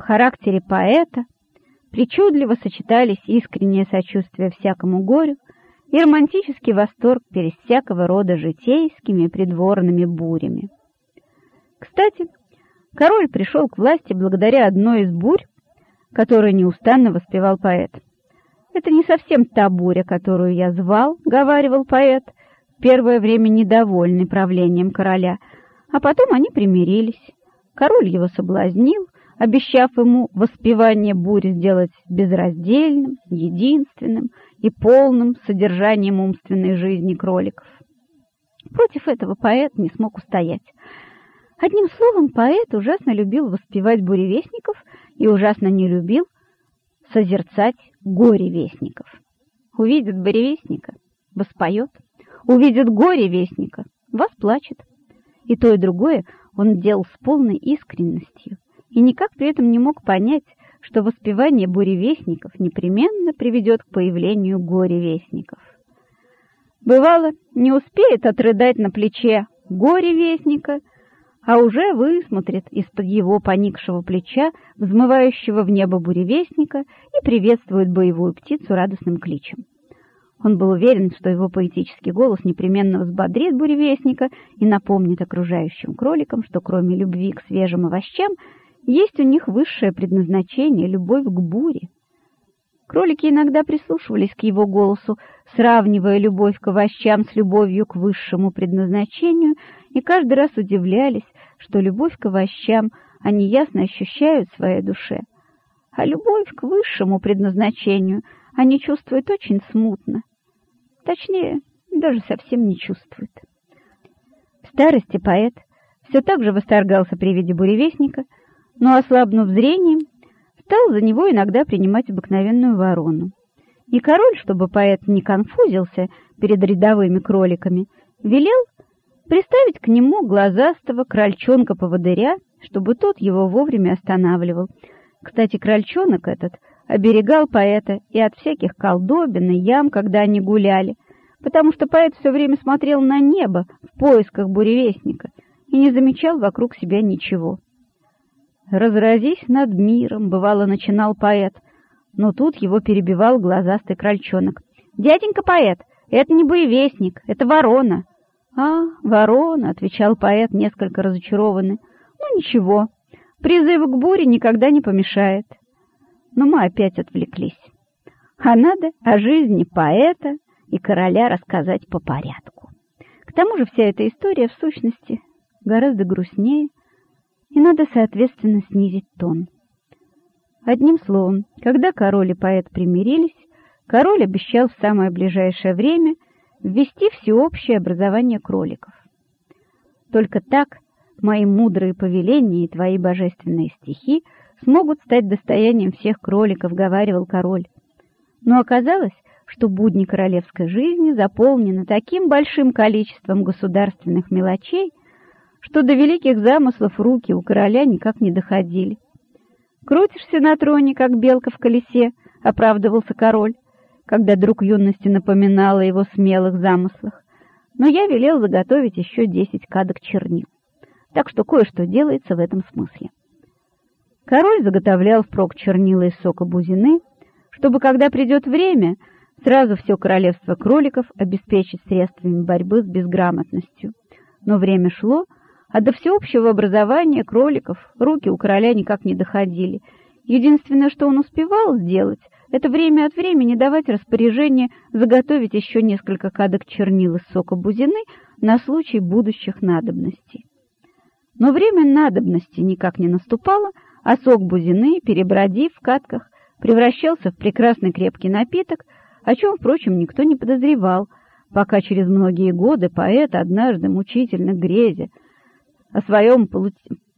В характере поэта причудливо сочетались искреннее сочувствие всякому горю и романтический восторг перед всякого рода житейскими придворными бурями. Кстати, король пришел к власти благодаря одной из бурь, которую неустанно воспевал поэт. «Это не совсем та буря, которую я звал», — говаривал поэт, первое время недовольный правлением короля, а потом они примирились. Король его соблазнил, обещав ему воспевание бури сделать безраздельным, единственным и полным содержанием умственной жизни кроликов. Против этого поэт не смог устоять. Одним словом, поэт ужасно любил воспевать буревестников и ужасно не любил созерцать горе-вестников. Увидит буревестника — воспоет, увидит горе-вестника — восплачет. И то, и другое он делал с полной искренностью и никак при этом не мог понять, что воспевание буревестников непременно приведет к появлению горевестников. Бывало, не успеет отрыдать на плече горе-вестника, а уже высмотрит из-под его поникшего плеча взмывающего в небо буревестника и приветствует боевую птицу радостным кличем. Он был уверен, что его поэтический голос непременно взбодрит буревестника и напомнит окружающим кроликам, что кроме любви к свежим овощам есть у них высшее предназначение — любовь к буре. Кролики иногда прислушивались к его голосу, сравнивая любовь к овощам с любовью к высшему предназначению, и каждый раз удивлялись, что любовь к овощам они ясно ощущают в своей душе, а любовь к высшему предназначению они чувствуют очень смутно. Точнее, даже совсем не чувствуют. В старости поэт все так же восторгался при виде буревестника, но, ослабнув зрением, стал за него иногда принимать обыкновенную ворону. И король, чтобы поэт не конфузился перед рядовыми кроликами, велел приставить к нему глазастого крольчонка-поводыря, чтобы тот его вовремя останавливал. Кстати, крольчонок этот оберегал поэта и от всяких колдобин и ям, когда они гуляли, потому что поэт все время смотрел на небо в поисках буревестника и не замечал вокруг себя ничего. «Разразись над миром», — бывало начинал поэт, но тут его перебивал глазастый крольчонок. «Дяденька поэт, это не боевестник, это ворона». «А, ворона», — отвечал поэт, несколько разочарованный. «Ну, ничего, призыв к буре никогда не помешает». Но мы опять отвлеклись. А надо о жизни поэта и короля рассказать по порядку. К тому же вся эта история, в сущности, гораздо грустнее, и надо, соответственно, снизить тон. Одним словом, когда король и поэт примирились, король обещал в самое ближайшее время ввести всеобщее образование кроликов. Только так мои мудрые повеления и твои божественные стихи смогут стать достоянием всех кроликов, говаривал король. Но оказалось, что будни королевской жизни заполнены таким большим количеством государственных мелочей, что до великих замыслов руки у короля никак не доходили. «Крутишься на троне, как белка в колесе», — оправдывался король, когда друг юности напоминал о его смелых замыслах. Но я велел заготовить еще десять кадок чернил, так что кое-что делается в этом смысле. Король заготовлял впрок чернила из сока бузины, чтобы, когда придет время, сразу все королевство кроликов обеспечить средствами борьбы с безграмотностью. Но время шло, а до всеобщего образования кроликов руки у короля никак не доходили. Единственное, что он успевал сделать, это время от времени давать распоряжение заготовить еще несколько кадок чернил из сока бузины на случай будущих надобностей. Но время надобности никак не наступало, а сок бузины, перебродив в катках, превращался в прекрасный крепкий напиток, о чем, впрочем, никто не подозревал, пока через многие годы поэт однажды мучительно грезя о своем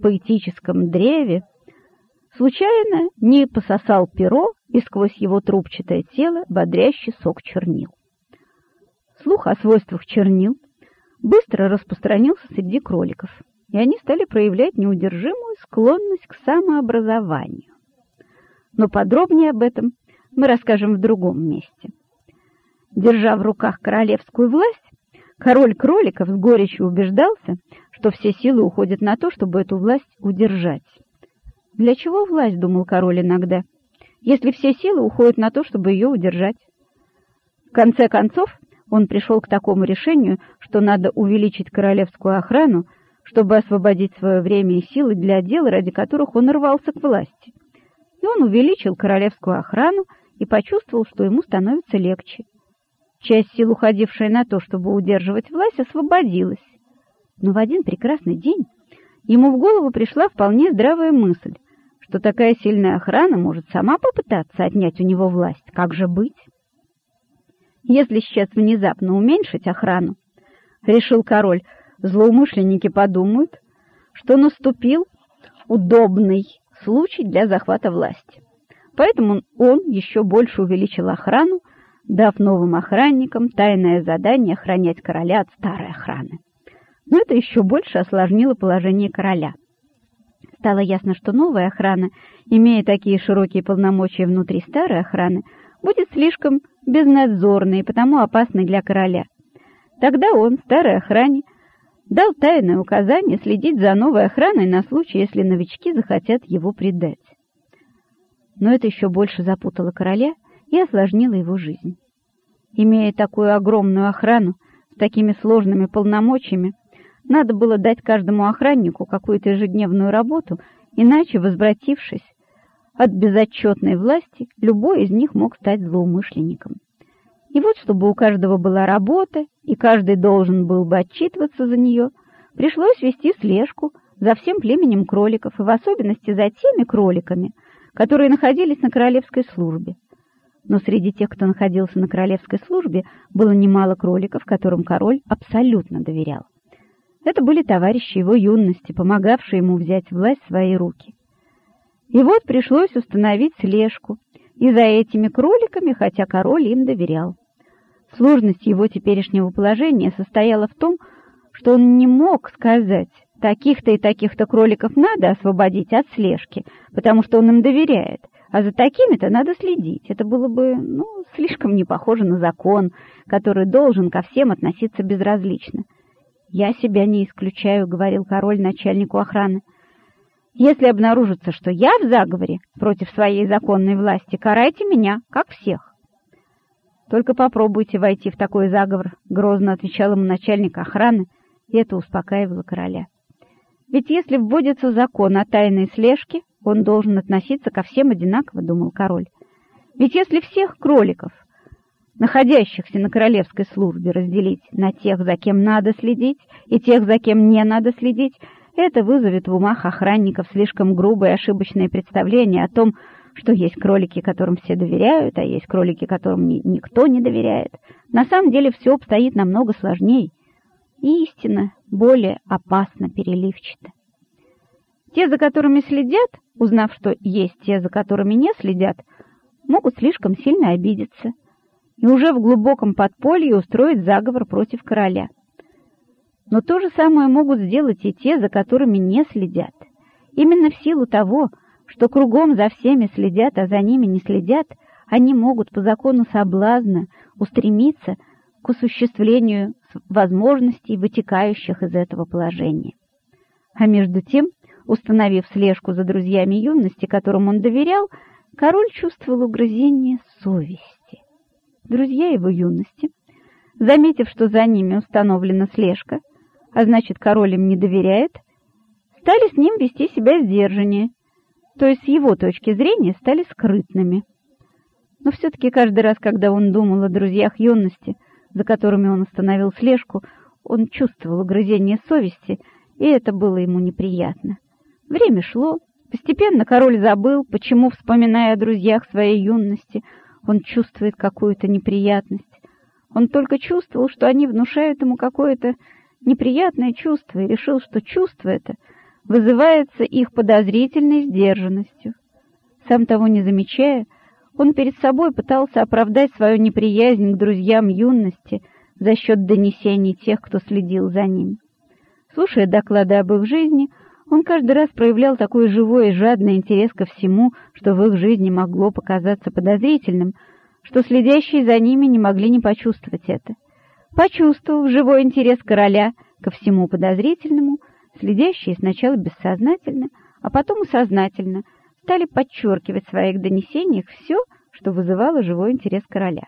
поэтическом древе, случайно не пососал перо и сквозь его трубчатое тело бодрящий сок чернил. Слух о свойствах чернил быстро распространился среди кроликов, и они стали проявлять неудержимую склонность к самообразованию. Но подробнее об этом мы расскажем в другом месте. Держа в руках королевскую власть, король кроликов с горечью убеждался, что все силы уходят на то, чтобы эту власть удержать. Для чего власть, думал король иногда, если все силы уходят на то, чтобы ее удержать? В конце концов, он пришел к такому решению, что надо увеличить королевскую охрану, чтобы освободить свое время и силы для дел, ради которых он рвался к власти. И он увеличил королевскую охрану и почувствовал, что ему становится легче. Часть сил, уходившая на то, чтобы удерживать власть, освободилась. Но в один прекрасный день ему в голову пришла вполне здравая мысль, что такая сильная охрана может сама попытаться отнять у него власть. Как же быть? Если сейчас внезапно уменьшить охрану, решил король, злоумышленники подумают, что наступил удобный случай для захвата власти. Поэтому он еще больше увеличил охрану, дав новым охранникам тайное задание охранять короля от старой охраны. Но это еще больше осложнило положение короля. Стало ясно, что новая охрана, имея такие широкие полномочия внутри старой охраны, будет слишком безнадзорной и потому опасной для короля. Тогда он, старой охране, дал тайное указание следить за новой охраной на случай, если новички захотят его предать. Но это еще больше запутало короля и осложнило его жизнь. Имея такую огромную охрану с такими сложными полномочиями, надо было дать каждому охраннику какую-то ежедневную работу, иначе, возвратившись от безотчетной власти, любой из них мог стать злоумышленником. И вот, чтобы у каждого была работа, и каждый должен был бы отчитываться за нее, пришлось вести слежку за всем племенем кроликов, и в особенности за теми кроликами, которые находились на королевской службе. Но среди тех, кто находился на королевской службе, было немало кроликов, которым король абсолютно доверял. Это были товарищи его юности, помогавшие ему взять власть в свои руки. И вот пришлось установить слежку, и за этими кроликами, хотя король им доверял. Сложность его теперешнего положения состояла в том, что он не мог сказать, таких-то и таких-то кроликов надо освободить от слежки, потому что он им доверяет, а за такими-то надо следить. Это было бы, ну, слишком не похоже на закон, который должен ко всем относиться безразлично. «Я себя не исключаю», — говорил король начальнику охраны. «Если обнаружится, что я в заговоре против своей законной власти, карайте меня, как всех». «Только попробуйте войти в такой заговор», — грозно отвечал ему начальник охраны, и это успокаивало короля. «Ведь если вводится закон о тайной слежке, он должен относиться ко всем одинаково», — думал король. «Ведь если всех кроликов находящихся на королевской службе, разделить на тех, за кем надо следить, и тех, за кем не надо следить, это вызовет в умах охранников слишком грубое ошибочное представление о том, что есть кролики, которым все доверяют, а есть кролики, которым ни никто не доверяет. На самом деле все обстоит намного сложнее, и истина более опасно переливчата. Те, за которыми следят, узнав, что есть те, за которыми не следят, могут слишком сильно обидеться – и уже в глубоком подполье устроить заговор против короля. Но то же самое могут сделать и те, за которыми не следят. Именно в силу того, что кругом за всеми следят, а за ними не следят, они могут по закону соблазна устремиться к осуществлению возможностей, вытекающих из этого положения. А между тем, установив слежку за друзьями юности, которым он доверял, король чувствовал угрызение совести. Друзья его юности, заметив, что за ними установлена слежка, а значит, король им не доверяет, стали с ним вести себя сдержаннее, то есть с его точки зрения стали скрытными. Но все-таки каждый раз, когда он думал о друзьях юности, за которыми он установил слежку, он чувствовал угрызение совести, и это было ему неприятно. Время шло, постепенно король забыл, почему, вспоминая о друзьях своей юности, он чувствует какую-то неприятность. Он только чувствовал, что они внушают ему какое-то неприятное чувство, и решил, что чувство это вызывается их подозрительной сдержанностью. Сам того не замечая, он перед собой пытался оправдать свою неприязнь к друзьям юности за счет донесений тех, кто следил за ним. Слушая доклады об их жизни, он каждый раз проявлял такой живой и жадный интерес ко всему, что в их жизни могло показаться подозрительным, что следящие за ними не могли не почувствовать это. Почувствовав живой интерес короля ко всему подозрительному, следящие сначала бессознательно, а потом и сознательно стали подчеркивать в своих донесениях все, что вызывало живой интерес короля.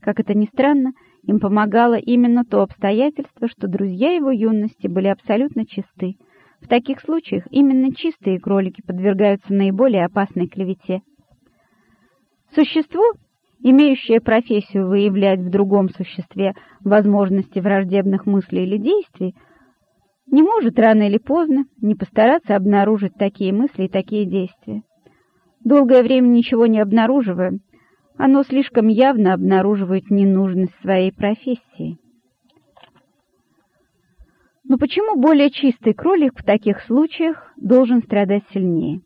Как это ни странно, им помогало именно то обстоятельство, что друзья его юности были абсолютно чисты. В таких случаях именно чистые кролики подвергаются наиболее опасной клевете. Существо, имеющее профессию выявлять в другом существе возможности враждебных мыслей или действий, не может рано или поздно не постараться обнаружить такие мысли и такие действия. Долгое время ничего не обнаруживая, оно слишком явно обнаруживает ненужность своей профессии. Но почему более чистый кролик в таких случаях должен страдать сильнее?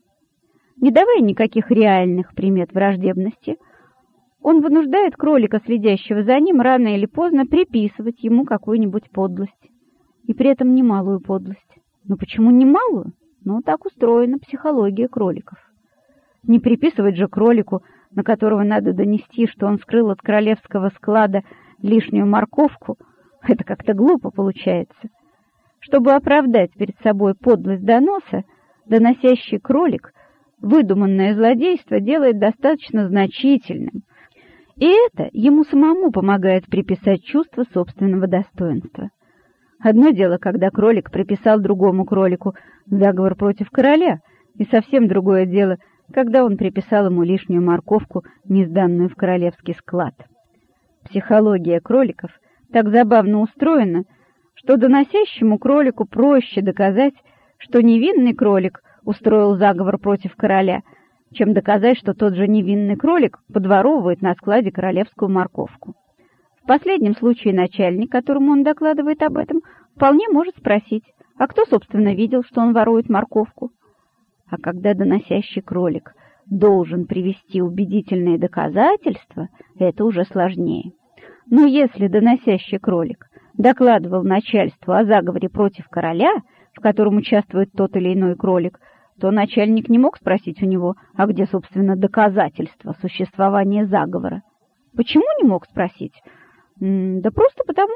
Не давая никаких реальных примет враждебности, он вынуждает кролика, следящего за ним, рано или поздно приписывать ему какую-нибудь подлость. И при этом немалую подлость. Но почему немалую? Ну, так устроена психология кроликов. Не приписывать же кролику, на которого надо донести, что он скрыл от королевского склада лишнюю морковку, это как-то глупо получается. Чтобы оправдать перед собой подлость доноса, доносящий кролик выдуманное злодейство делает достаточно значительным, и это ему самому помогает приписать чувство собственного достоинства. Одно дело, когда кролик приписал другому кролику заговор против короля, и совсем другое дело, когда он приписал ему лишнюю морковку, не сданную в королевский склад. Психология кроликов так забавно устроена, что доносящему кролику проще доказать, что невинный кролик устроил заговор против короля, чем доказать, что тот же невинный кролик подворовывает на складе королевскую морковку. В последнем случае начальник, которому он докладывает об этом, вполне может спросить, а кто, собственно, видел, что он ворует морковку? А когда доносящий кролик должен привести убедительные доказательства, это уже сложнее. Но если доносящий кролик докладывал начальству о заговоре против короля, в котором участвует тот или иной кролик, то начальник не мог спросить у него, а где, собственно, доказательства существования заговора. Почему не мог спросить? Да просто потому,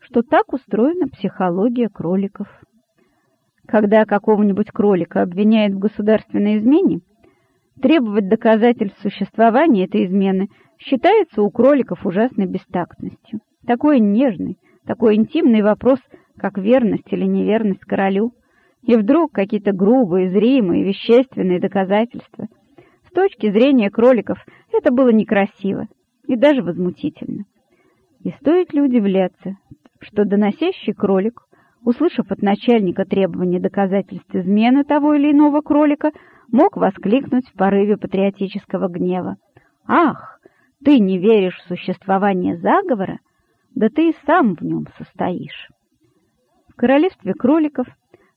что так устроена психология кроликов. Когда какого-нибудь кролика обвиняют в государственной измене, требовать доказательств существования этой измены считается у кроликов ужасной бестактностью. Такой нежный, такой интимный вопрос, как верность или неверность королю, и вдруг какие-то грубые, зримые, вещественные доказательства. С точки зрения кроликов это было некрасиво и даже возмутительно. И стоит ли удивляться, что доносящий кролик, услышав от начальника требования доказательств измены того или иного кролика, мог воскликнуть в порыве патриотического гнева. «Ах, ты не веришь в существование заговора? Да ты и сам в нем состоишь!» В королевстве кроликов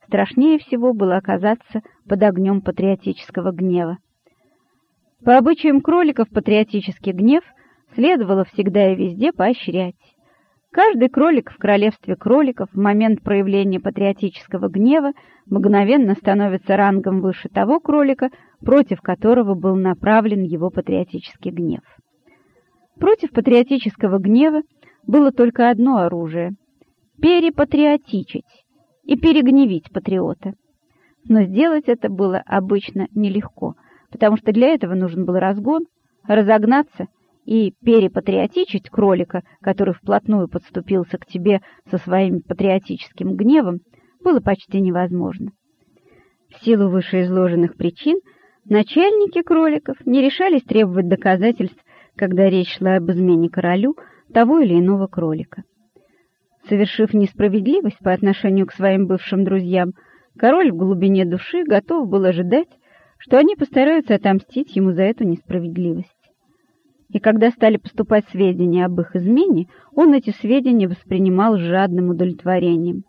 страшнее всего было оказаться под огнем патриотического гнева. По обычаям кроликов патриотический гнев следовало всегда и везде поощрять. Каждый кролик в королевстве кроликов в момент проявления патриотического гнева мгновенно становится рангом выше того кролика, против которого был направлен его патриотический гнев. Против патриотического гнева было только одно оружие — перепатриотичить и перегневить патриота. Но сделать это было обычно нелегко, потому что для этого нужен был разгон, разогнаться — и перепатриотичить кролика, который вплотную подступился к тебе со своим патриотическим гневом, было почти невозможно. В силу вышеизложенных причин начальники кроликов не решались требовать доказательств, когда речь шла об измене королю того или иного кролика. Совершив несправедливость по отношению к своим бывшим друзьям, король в глубине души готов был ожидать, что они постараются отомстить ему за эту несправедливость и когда стали поступать сведения об их измене, он эти сведения воспринимал с жадным удовлетворением.